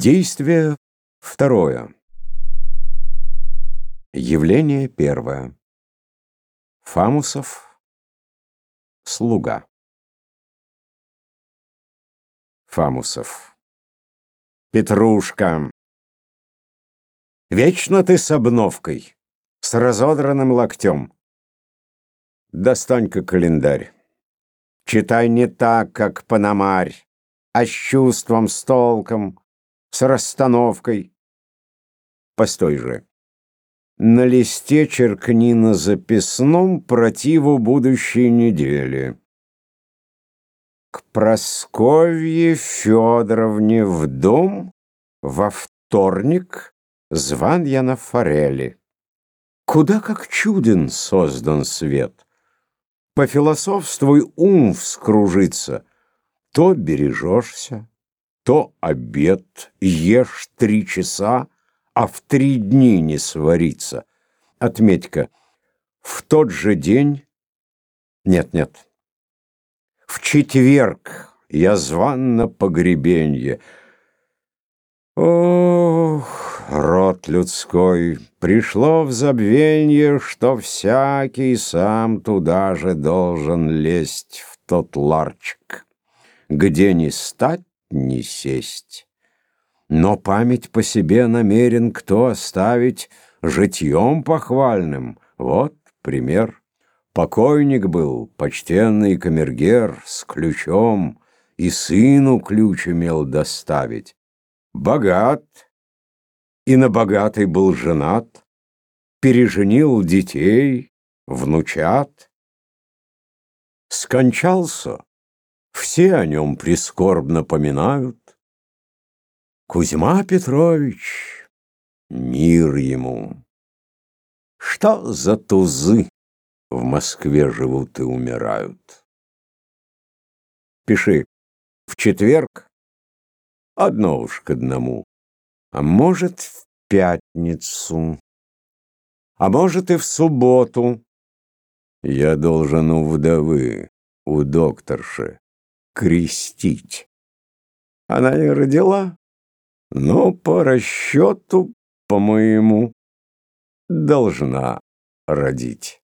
Действие второе. Явление первое. Фамусов. Слуга. Фамусов. Петрушка. Вечно ты с обновкой, с разодранным локтем. Достань-ка календарь. Читай не так, как Панамарь, а с чувством, с толком, с расстановкой. Постой же. На листе черкни на записном противу будущей недели. К Просковье Федоровне в дом во вторник зван я на форели. Куда как чуден создан свет. Пофилософствуй ум вскружится, то бережешься, то обед, ешь три часа, а в три дни не сварится. Отметька. В тот же день... Нет, нет. В четверг я зван на погребенье. Ох, род людской, пришло в забвенье, Что всякий сам туда же должен лезть В тот ларчик, где не стать, не сесть. Но память по себе намерен кто оставить житьем похвальным. Вот пример. Покойник был, почтенный камергер, с ключом, и сыну ключ имел доставить. Богат, и на богатый был женат, переженил детей, внучат. Скончался, все о нем прискорбно поминают. Кузьма Петрович, мир ему. Что за тузы в Москве живут и умирают? Пиши. В четверг одно уж к одному, а может, в пятницу, а может и в субботу. Я должен у вдовы, у докторши крестить. Она не родила, но по расчету, по-моему, должна родить.